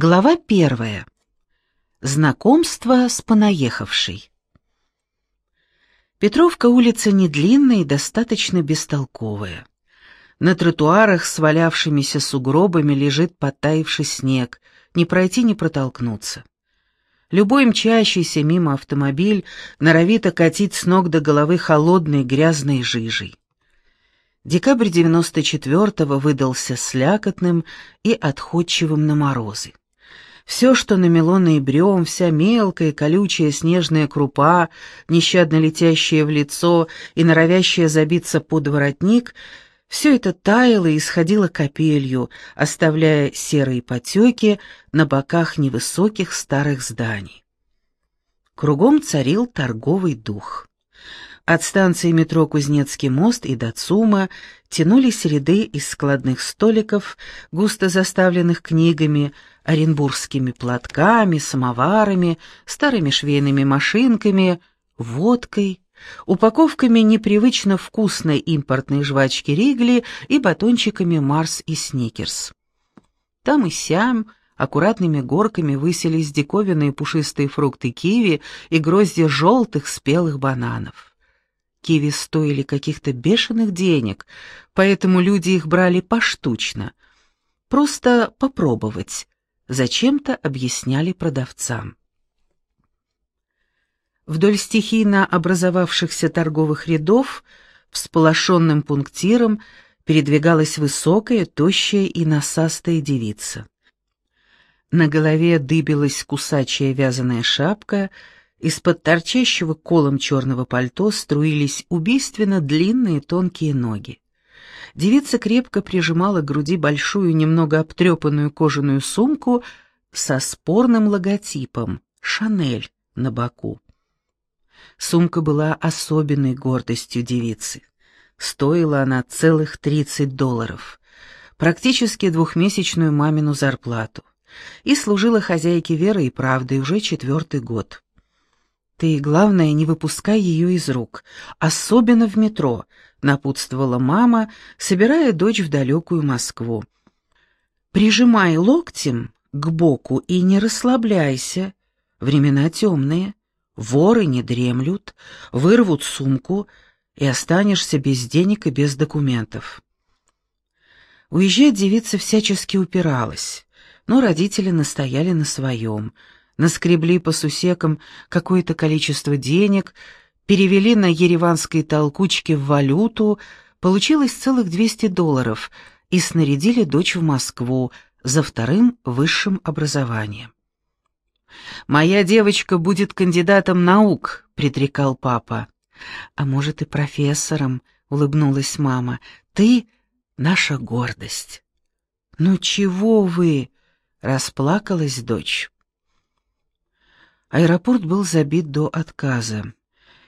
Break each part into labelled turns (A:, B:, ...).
A: Глава первая. Знакомство с понаехавшей. Петровка улица не длинная и достаточно бестолковая. На тротуарах с валявшимися сугробами лежит подтаивший снег, не пройти, не протолкнуться. Любой мчащийся мимо автомобиль норовит окатить с ног до головы холодной грязной жижей. Декабрь 94-го выдался слякотным и отходчивым на морозы. Все, что намело ноябрем, вся мелкая, колючая снежная крупа, нещадно летящая в лицо и норовящая забиться под воротник, все это таяло и исходило капелью, оставляя серые потеки на боках невысоких старых зданий. Кругом царил торговый дух. От станции метро Кузнецкий мост и до ЦУМа тянулись ряды из складных столиков, густо заставленных книгами, оренбургскими платками, самоварами, старыми швейными машинками, водкой, упаковками непривычно вкусной импортной жвачки Ригли и батончиками Марс и Сникерс. Там и сям аккуратными горками высились диковинные пушистые фрукты киви и грозди желтых спелых бананов. Киви стоили каких-то бешеных денег, поэтому люди их брали поштучно. Просто попробовать. Зачем-то объясняли продавцам. Вдоль стихийно образовавшихся торговых рядов всполошенным пунктиром передвигалась высокая, тощая и насастая девица. На голове дыбилась кусачая вязаная шапка — из-под торчащего колом черного пальто струились убийственно длинные тонкие ноги. Девица крепко прижимала к груди большую, немного обтрепанную кожаную сумку со спорным логотипом «Шанель» на боку. Сумка была особенной гордостью девицы. Стоила она целых 30 долларов, практически двухмесячную мамину зарплату, и служила хозяйке верой и правдой уже четвертый год. «Ты, главное, не выпускай ее из рук, особенно в метро», — напутствовала мама, собирая дочь в далекую Москву. «Прижимай локтем к боку и не расслабляйся. Времена темные, воры не дремлют, вырвут сумку, и останешься без денег и без документов». Уезжать девица всячески упиралась, но родители настояли на своем — наскребли по сусекам какое-то количество денег, перевели на ереванской толкучке в валюту, получилось целых 200 долларов, и снарядили дочь в Москву за вторым высшим образованием. «Моя девочка будет кандидатом наук», — предрекал папа. «А может, и профессором», — улыбнулась мама. «Ты — наша гордость». «Ну чего вы?» — расплакалась дочь. Аэропорт был забит до отказа.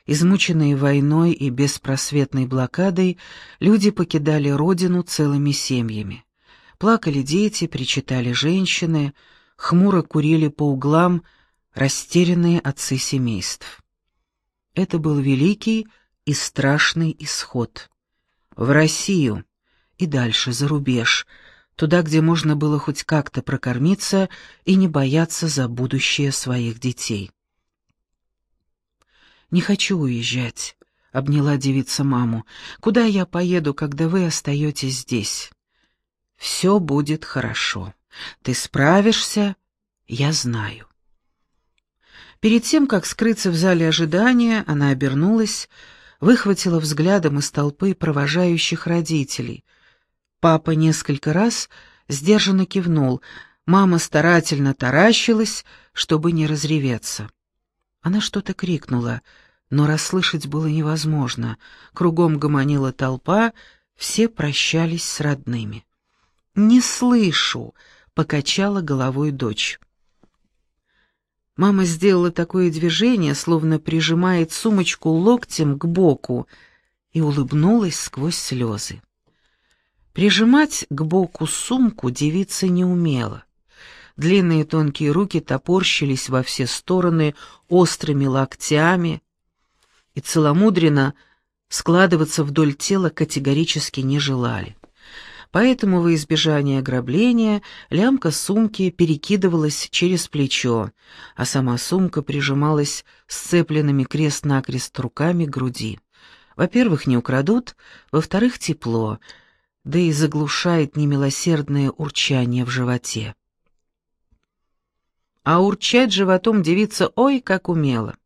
A: Измученные войной и беспросветной блокадой, люди покидали родину целыми семьями. Плакали дети, причитали женщины, хмуро курили по углам растерянные отцы семейств. Это был великий и страшный исход. В Россию и дальше, за рубеж — туда, где можно было хоть как-то прокормиться и не бояться за будущее своих детей. «Не хочу уезжать», — обняла девица маму. «Куда я поеду, когда вы остаетесь здесь?» «Все будет хорошо. Ты справишься, я знаю». Перед тем, как скрыться в зале ожидания, она обернулась, выхватила взглядом из толпы провожающих родителей — Папа несколько раз сдержанно кивнул, мама старательно таращилась, чтобы не разреветься. Она что-то крикнула, но расслышать было невозможно. Кругом гомонила толпа, все прощались с родными. «Не слышу», — покачала головой дочь. Мама сделала такое движение, словно прижимает сумочку локтем к боку, и улыбнулась сквозь слезы. Прижимать к боку сумку девица не умела. Длинные тонкие руки топорщились во все стороны острыми локтями, и целомудренно складываться вдоль тела категорически не желали. Поэтому во избежание ограбления лямка сумки перекидывалась через плечо, а сама сумка прижималась сцепленными крест-накрест руками к груди. Во-первых, не украдут, во-вторых, тепло, да и заглушает немилосердное урчание в животе. А урчать животом девица ой как умела.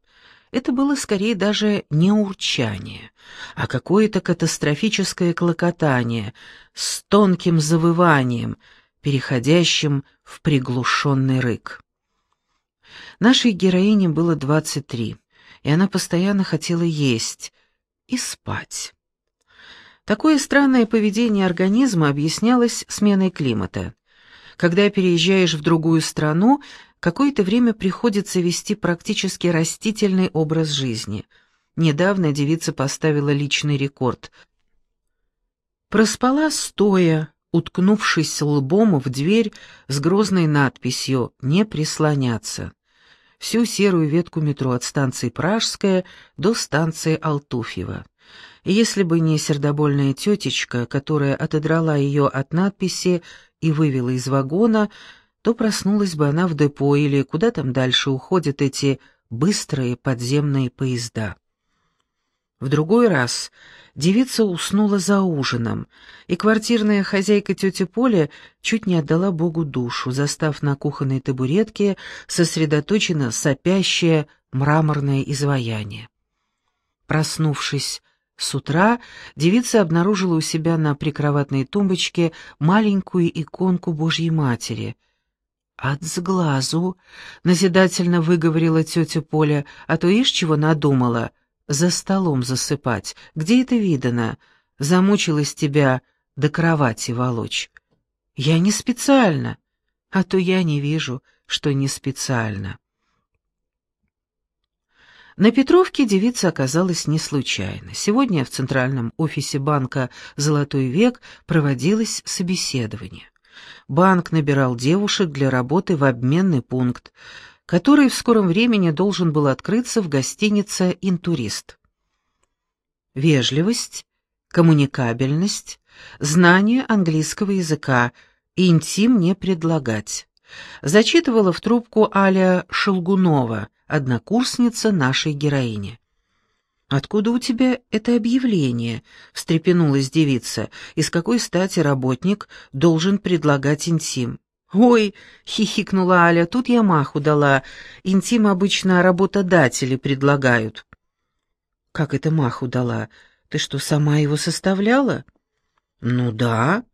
A: Это было скорее даже не урчание, а какое-то катастрофическое клокотание с тонким завыванием, переходящим в приглушенный рык. Нашей героине было 23, и она постоянно хотела есть и спать. Такое странное поведение организма объяснялось сменой климата. Когда переезжаешь в другую страну, какое-то время приходится вести практически растительный образ жизни. Недавно девица поставила личный рекорд. Проспала стоя, уткнувшись лбом в дверь с грозной надписью «Не прислоняться». Всю серую ветку метро от станции Пражская до станции Алтуфьева. Если бы не сердобольная тетечка, которая отодрала ее от надписи и вывела из вагона, то проснулась бы она в депо или куда там дальше уходят эти быстрые подземные поезда. В другой раз девица уснула за ужином, и квартирная хозяйка тети Поля чуть не отдала Богу душу, застав на кухонной табуретке сосредоточенно сопящее мраморное изваяние. Проснувшись с утра, девица обнаружила у себя на прикроватной тумбочке маленькую иконку Божьей Матери — «От сглазу», — назидательно выговорила тетя Поля, «а то ишь чего надумала? За столом засыпать. Где это видано? Замучилась тебя до кровати волочь». «Я не специально». «А то я не вижу, что не специально». На Петровке девица оказалась не случайно. Сегодня в центральном офисе банка «Золотой век» проводилось собеседование банк набирал девушек для работы в обменный пункт, который в скором времени должен был открыться в гостинице «Интурист». Вежливость, коммуникабельность, знание английского языка, интим не предлагать. Зачитывала в трубку Аля Шелгунова, однокурсница нашей героини. «Откуда у тебя это объявление?» — встрепенулась девица. «Из какой стати работник должен предлагать интим?» «Ой!» — хихикнула Аля. «Тут я маху дала. Интим обычно работодатели предлагают». «Как это маху дала? Ты что, сама его составляла?» «Ну да».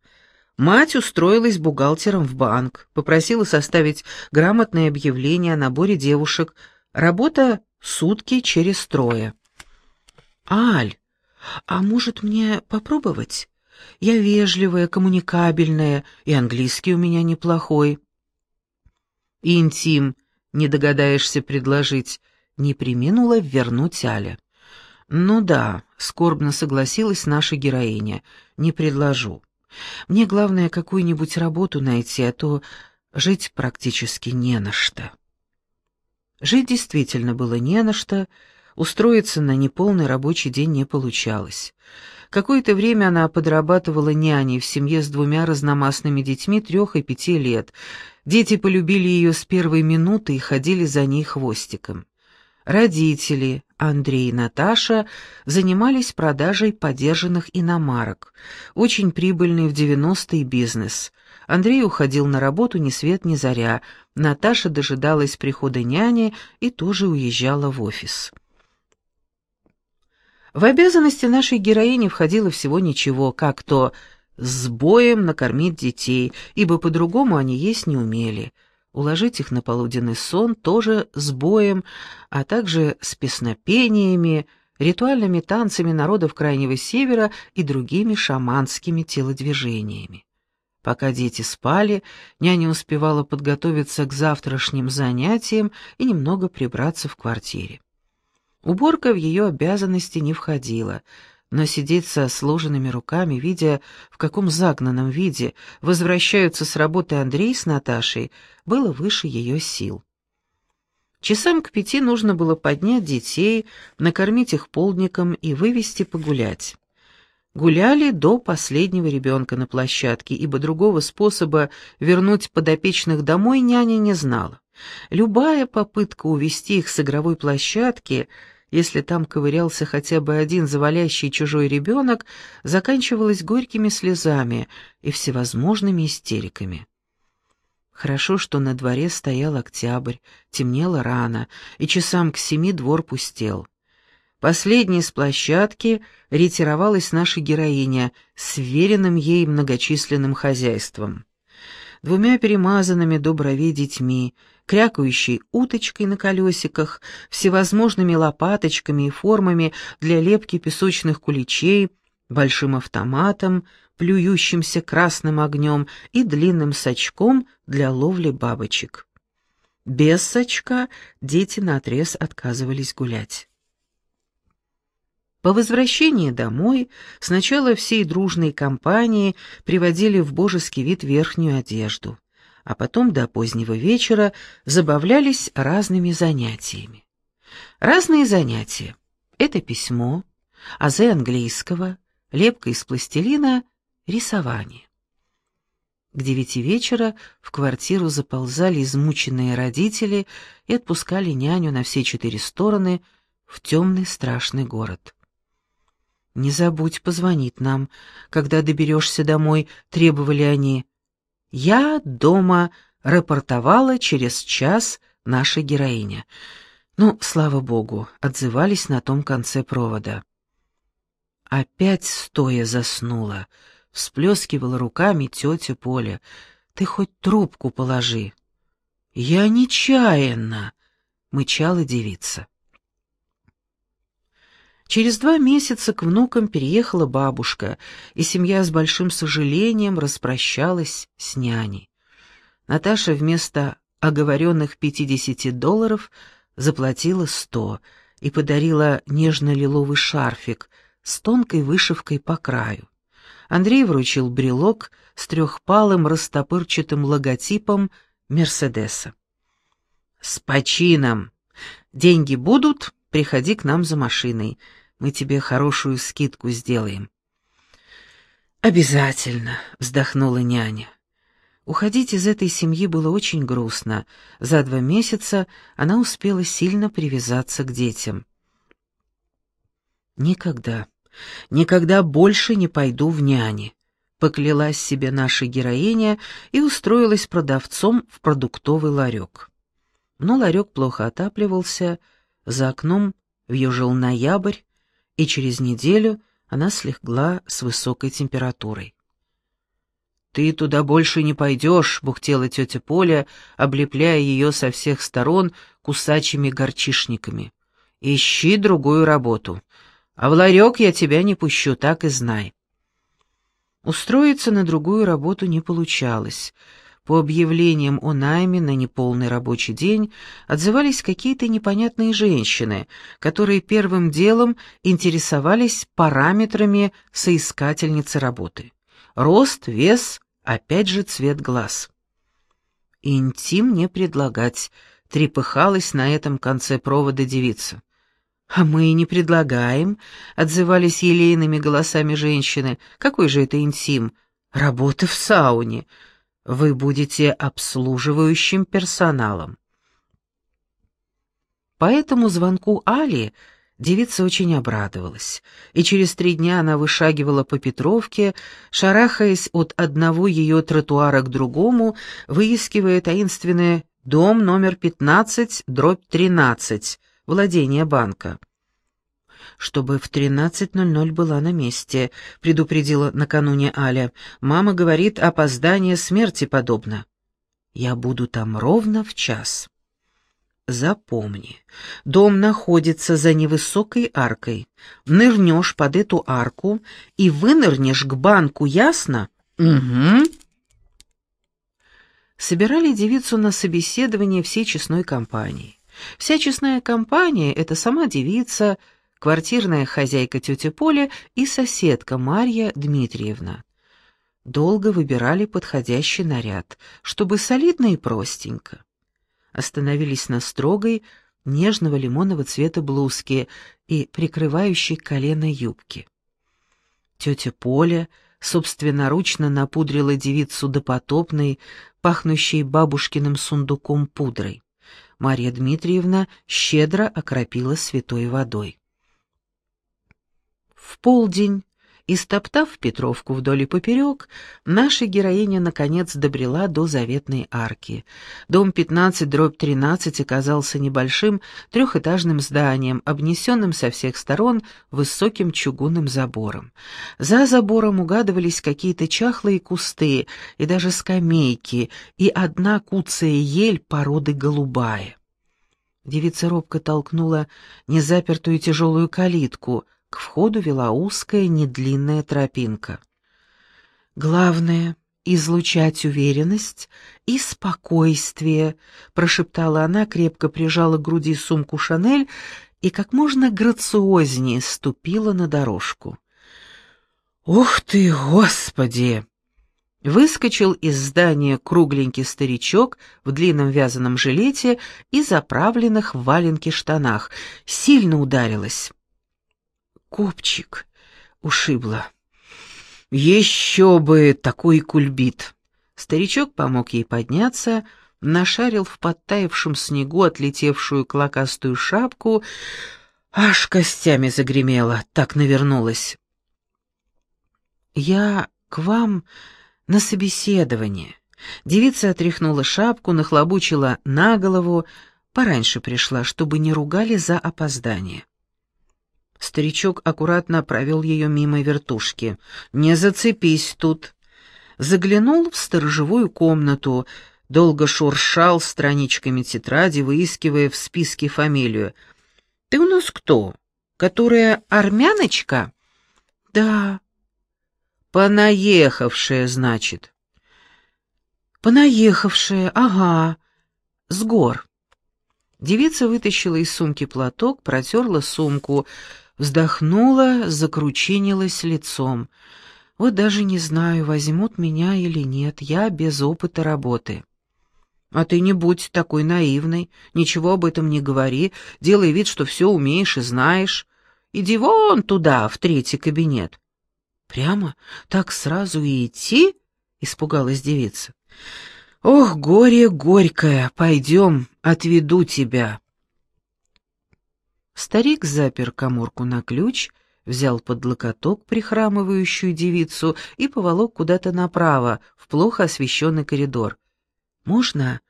A: Мать устроилась бухгалтером в банк, попросила составить грамотное объявление о наборе девушек. Работа сутки через трое. «Аль, а может мне попробовать? Я вежливая, коммуникабельная, и английский у меня неплохой». «Интим, не догадаешься предложить», — не приминула вернуть Аля. «Ну да», — скорбно согласилась наша героиня, — «не предложу. Мне главное какую-нибудь работу найти, а то жить практически не на что». Жить действительно было не на что, — Устроиться на неполный рабочий день не получалось. Какое-то время она подрабатывала няней в семье с двумя разномастными детьми трех и пяти лет. Дети полюбили ее с первой минуты и ходили за ней хвостиком. Родители, Андрей и Наташа, занимались продажей подержанных иномарок. Очень прибыльный в 90-е бизнес. Андрей уходил на работу ни свет ни заря. Наташа дожидалась прихода няни и тоже уезжала в офис. В обязанности нашей героини входило всего ничего, как то с боем накормить детей, ибо по-другому они есть не умели, уложить их на полуденный сон тоже с боем, а также с песнопениями, ритуальными танцами народов Крайнего Севера и другими шаманскими телодвижениями. Пока дети спали, няня успевала подготовиться к завтрашним занятиям и немного прибраться в квартире. Уборка в ее обязанности не входила, но сидеть со сложенными руками, видя, в каком загнанном виде возвращаются с работы Андрей с Наташей, было выше ее сил. Часам к пяти нужно было поднять детей, накормить их полдником и вывести погулять. Гуляли до последнего ребенка на площадке, ибо другого способа вернуть подопечных домой няня не знала. Любая попытка увести их с игровой площадки, если там ковырялся хотя бы один завалящий чужой ребенок, заканчивалась горькими слезами и всевозможными истериками. Хорошо, что на дворе стоял октябрь, темнело рано, и часам к семи двор пустел. Последней с площадки ретировалась наша героиня с веренным ей многочисленным хозяйством. Двумя перемазанными до бровей детьми, крякающей уточкой на колесиках, всевозможными лопаточками и формами для лепки песочных куличей, большим автоматом, плюющимся красным огнем и длинным сачком для ловли бабочек. Без сачка дети наотрез отказывались гулять. По возвращении домой сначала всей дружной компании приводили в божеский вид верхнюю одежду, а потом до позднего вечера забавлялись разными занятиями. Разные занятия — это письмо, азы английского, лепка из пластилина, рисование. К девяти вечера в квартиру заползали измученные родители и отпускали няню на все четыре стороны в темный страшный город. «Не забудь позвонить нам, когда доберешься домой», — требовали они. «Я дома», — рапортовала через час наша героиня. Ну, слава богу, отзывались на том конце провода. Опять стоя заснула, всплескивала руками тетя Поля. «Ты хоть трубку положи». «Я нечаянно», — мычала девица. Через два месяца к внукам переехала бабушка, и семья с большим сожалением распрощалась с няней. Наташа вместо оговоренных 50 долларов заплатила 100 и подарила нежно-лиловый шарфик с тонкой вышивкой по краю. Андрей вручил брелок с трехпалым растопырчатым логотипом «Мерседеса». «С почином! Деньги будут, приходи к нам за машиной мы тебе хорошую скидку сделаем». «Обязательно», — вздохнула няня. Уходить из этой семьи было очень грустно. За два месяца она успела сильно привязаться к детям. «Никогда, никогда больше не пойду в няни», — поклялась себе наша героиня и устроилась продавцом в продуктовый ларек. Но ларек плохо отапливался, за окном вьюжил ноябрь, и через неделю она слегла с высокой температурой. «Ты туда больше не пойдешь», — бухтела тетя Поля, облепляя ее со всех сторон кусачими горчишниками. «Ищи другую работу, а в ларек я тебя не пущу, так и знай». Устроиться на другую работу не получалось — по объявлениям о найме на неполный рабочий день отзывались какие-то непонятные женщины, которые первым делом интересовались параметрами соискательницы работы. Рост, вес, опять же цвет глаз. «Интим не предлагать», — трепыхалась на этом конце провода девица. «А мы и не предлагаем», — отзывались елейными голосами женщины. «Какой же это интим? Работа в сауне. Вы будете обслуживающим персоналом. По этому звонку Али девица очень обрадовалась, и через три дня она вышагивала по Петровке, шарахаясь от одного ее тротуара к другому, выискивая таинственный дом номер 15, дробь 13, владение банка чтобы в 13.00 была на месте», — предупредила накануне Аля. «Мама говорит, опоздание смерти подобно». «Я буду там ровно в час». Запомни, дом находится за невысокой аркой. Нырнешь под эту арку и вынырнешь к банку, ясно? Угу. Собирали девицу на собеседование всей честной компании. Вся честная компания — это сама девица, квартирная хозяйка тетя Поля и соседка Марья Дмитриевна. Долго выбирали подходящий наряд, чтобы солидно и простенько. Остановились на строгой, нежного лимонного цвета блузке и прикрывающей колено юбке. Тетя Поля собственноручно напудрила девицу допотопной, пахнущей бабушкиным сундуком пудрой. Марья Дмитриевна щедро окропила святой водой. В полдень Истоптав Петровку вдоль и поперек, наша героиня наконец добрела до заветной арки. Дом 15, дробь 13 оказался небольшим трехэтажным зданием, обнесенным со всех сторон высоким чугунным забором. За забором угадывались какие-то чахлые кусты и даже скамейки, и одна куцая ель породы голубая. Девица робко толкнула незапертую тяжелую калитку — к входу вела узкая, недлинная тропинка. «Главное — излучать уверенность и спокойствие», — прошептала она, крепко прижала к груди сумку «Шанель» и как можно грациознее ступила на дорожку. «Ух ты, Господи!» Выскочил из здания кругленький старичок в длинном вязаном жилете и заправленных в валенки штанах. Сильно ударилась. Копчик ушибла. Еще бы такой кульбит! Старичок помог ей подняться, нашарил в подтаявшем снегу отлетевшую клокастую шапку, аж костями загремела, так навернулась. «Я к вам на собеседование». Девица отряхнула шапку, нахлобучила на голову, пораньше пришла, чтобы не ругали за опоздание. Старичок аккуратно провел ее мимо вертушки. «Не зацепись тут!» Заглянул в сторожевую комнату, долго шуршал страничками тетради, выискивая в списке фамилию. «Ты у нас кто? Которая армяночка?» «Да». «Понаехавшая, значит». «Понаехавшая, ага. С гор». Девица вытащила из сумки платок, протерла сумку, Вздохнула, закручинилась лицом. Вот даже не знаю, возьмут меня или нет, я без опыта работы. А ты не будь такой наивной, ничего об этом не говори, делай вид, что все умеешь и знаешь. Иди вон туда, в третий кабинет. Прямо так сразу и идти? Испугалась девица. Ох, горе горькое, пойдем, отведу тебя. Старик запер коморку на ключ, взял под локоток прихрамывающую девицу и поволок куда-то направо, в плохо освещенный коридор. «Можно?»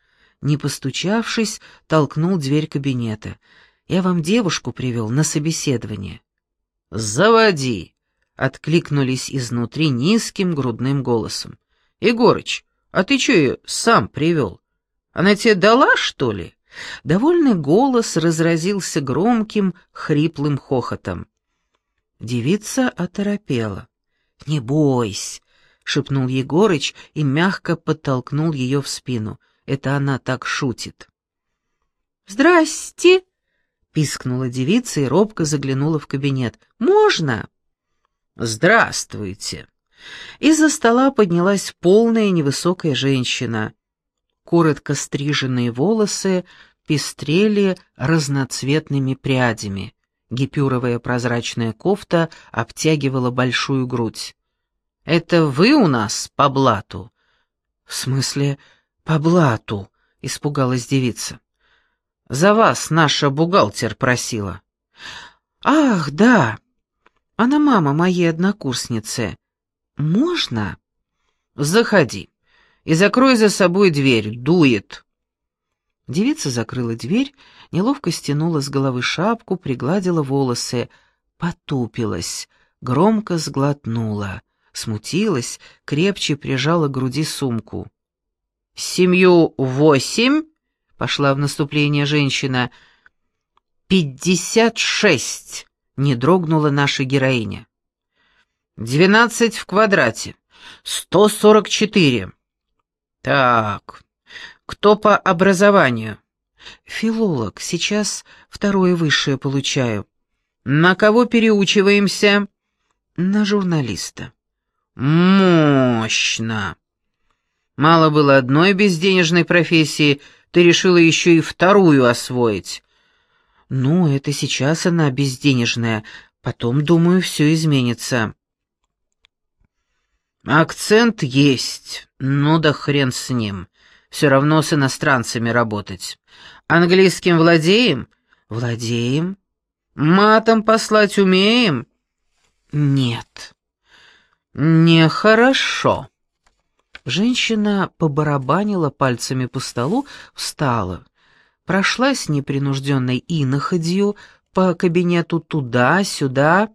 A: Не постучавшись, толкнул дверь кабинета. «Я вам девушку привел на собеседование». «Заводи!» — откликнулись изнутри низким грудным голосом. «Егорыч, а ты что ее сам привел? Она тебе дала, что ли?» Довольный голос разразился громким, хриплым хохотом. Девица оторопела. «Не бойся!» — шепнул Егорыч и мягко подтолкнул ее в спину. Это она так шутит. «Здрасте!» — пискнула девица и робко заглянула в кабинет. «Можно?» «Здравствуйте!» Из-за стола поднялась полная невысокая женщина коротко стриженные волосы пестрели разноцветными прядями. Гипюровая прозрачная кофта обтягивала большую грудь. «Это вы у нас по блату?» «В смысле, по блату?» — испугалась девица. «За вас наша бухгалтер просила». «Ах, да! Она мама моей однокурсницы. Можно?» «Заходи» и закрой за собой дверь, дует». Девица закрыла дверь, неловко стянула с головы шапку, пригладила волосы, потупилась, громко сглотнула, смутилась, крепче прижала к груди сумку. «Семью восемь?» — пошла в наступление женщина. «Пятьдесят шесть!» — не дрогнула наша героиня. «Двенадцать в квадрате. Сто сорок четыре. Так, кто по образованию? Филолог, сейчас второе высшее получаю. На кого переучиваемся? На журналиста. Мощно. Мало было одной безденежной профессии, ты решила еще и вторую освоить. Ну, это сейчас она безденежная, потом, думаю, все изменится.
B: Акцент есть, ну да хрен с ним. Все равно с иностранцами работать. Английским владеем? Владеем. Матом послать умеем? Нет. Нехорошо.
A: Женщина побарабанила пальцами по столу, встала, прошлась непринужденной иноходью по кабинету туда-сюда,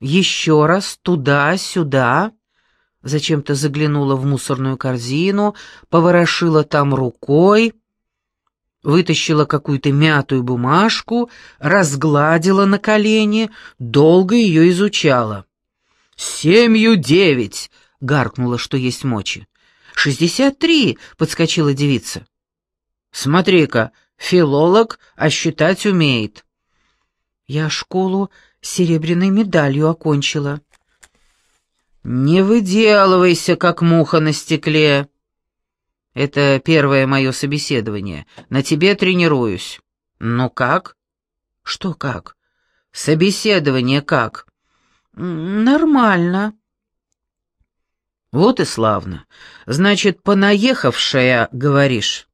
A: еще раз туда-сюда, зачем-то заглянула в мусорную корзину, поворошила там рукой, вытащила какую-то мятую бумажку, разгладила на колени, долго ее изучала. «Семью девять!» — гаркнула, что есть мочи. «Шестьдесят три!» — подскочила девица. «Смотри-ка, филолог, а считать умеет». «Я школу серебряной медалью окончила». «Не выделывайся, как муха на стекле!» «Это первое мое собеседование. На тебе тренируюсь». «Ну как?» «Что как?» «Собеседование как?» «Нормально».
B: «Вот и славно. Значит, понаехавшая, говоришь?»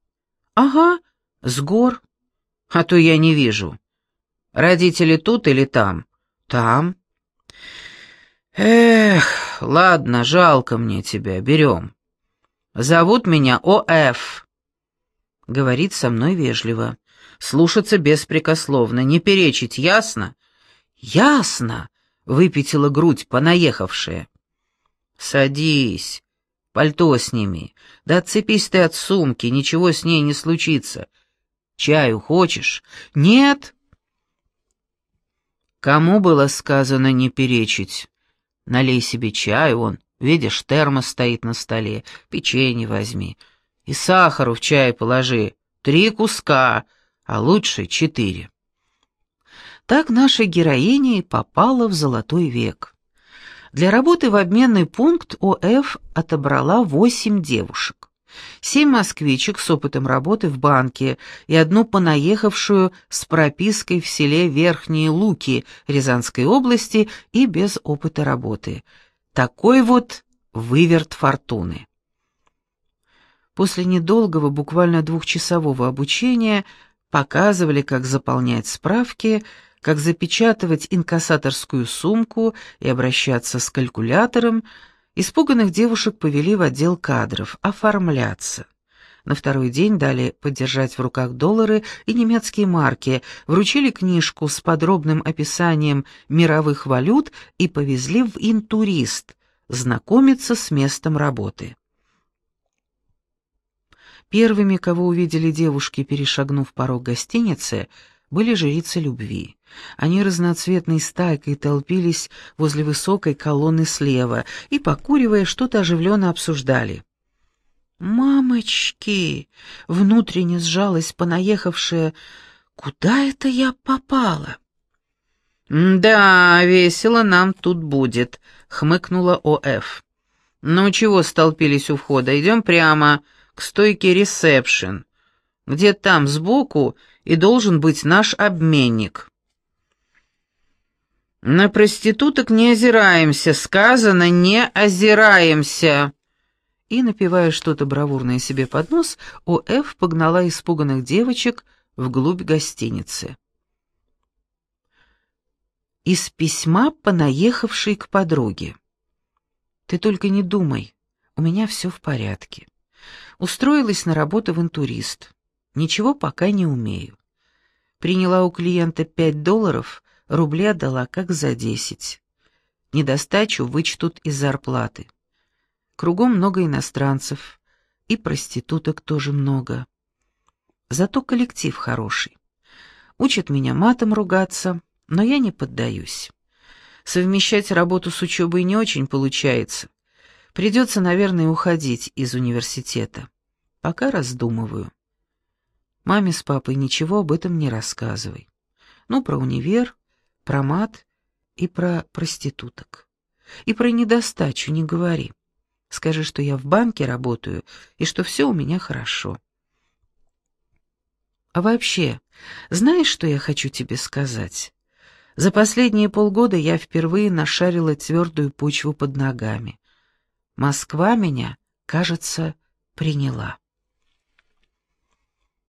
A: «Ага, с гор».
B: «А то я не вижу. Родители тут или там?»
A: «Там».
B: «Эх, ладно, жалко мне тебя, берем. Зовут меня О.Ф.» Говорит со мной вежливо. Слушаться беспрекословно, не перечить, ясно?
A: «Ясно!» — выпятила грудь понаехавшая.
B: «Садись, пальто сними, да отцепись ты от сумки, ничего с ней не случится. Чаю хочешь?»
A: «Нет!»
B: Кому было сказано не перечить? Налей себе чаю, он, видишь, термос стоит на столе, печенье возьми. И сахару в чай положи, три куска, а лучше четыре.
A: Так наша героиня и попала в золотой век. Для работы в обменный пункт ОФ отобрала восемь девушек. Семь москвичек с опытом работы в банке и одну понаехавшую с пропиской в селе Верхние Луки Рязанской области и без опыта работы. Такой вот выверт фортуны. После недолгого, буквально двухчасового обучения показывали, как заполнять справки, как запечатывать инкассаторскую сумку и обращаться с калькулятором, испуганных девушек повели в отдел кадров оформляться. На второй день дали подержать в руках доллары и немецкие марки, вручили книжку с подробным описанием мировых валют и повезли в интурист знакомиться с местом работы. Первыми, кого увидели девушки, перешагнув порог гостиницы, были жрицы любви. Они разноцветной стайкой толпились возле высокой колонны слева и, покуривая, что-то оживленно обсуждали. «Мамочки!» — внутренне сжалась понаехавшая. «Куда это я попала?»
B: «Да, весело нам тут будет», — хмыкнула О.Ф. «Ну чего столпились у входа? Идем прямо к стойке ресепшн. Где там сбоку и должен быть наш обменник». «На проституток не озираемся, сказано, не озираемся!» И, напивая что-то бравурное себе под нос, О.Ф. погнала испуганных девочек вглубь гостиницы. Из письма, понаехавшей к подруге. «Ты только не думай, у меня все в порядке. Устроилась на работу в интурист. Ничего пока не умею. Приняла у клиента пять долларов — рублей отдала как за десять. Недостачу вычтут из зарплаты. Кругом много иностранцев, и проституток тоже много. Зато коллектив хороший. Учат меня матом ругаться, но я не поддаюсь. Совмещать работу с учебой не очень получается. Придется, наверное, уходить из университета. Пока раздумываю. Маме с папой ничего об этом не рассказывай. Ну, про универ, про мат и про проституток. И про недостачу не говори. Скажи, что я в банке работаю и что все у меня хорошо. А вообще, знаешь, что я хочу тебе сказать? За последние полгода я впервые нашарила твердую почву под ногами. Москва меня, кажется, приняла.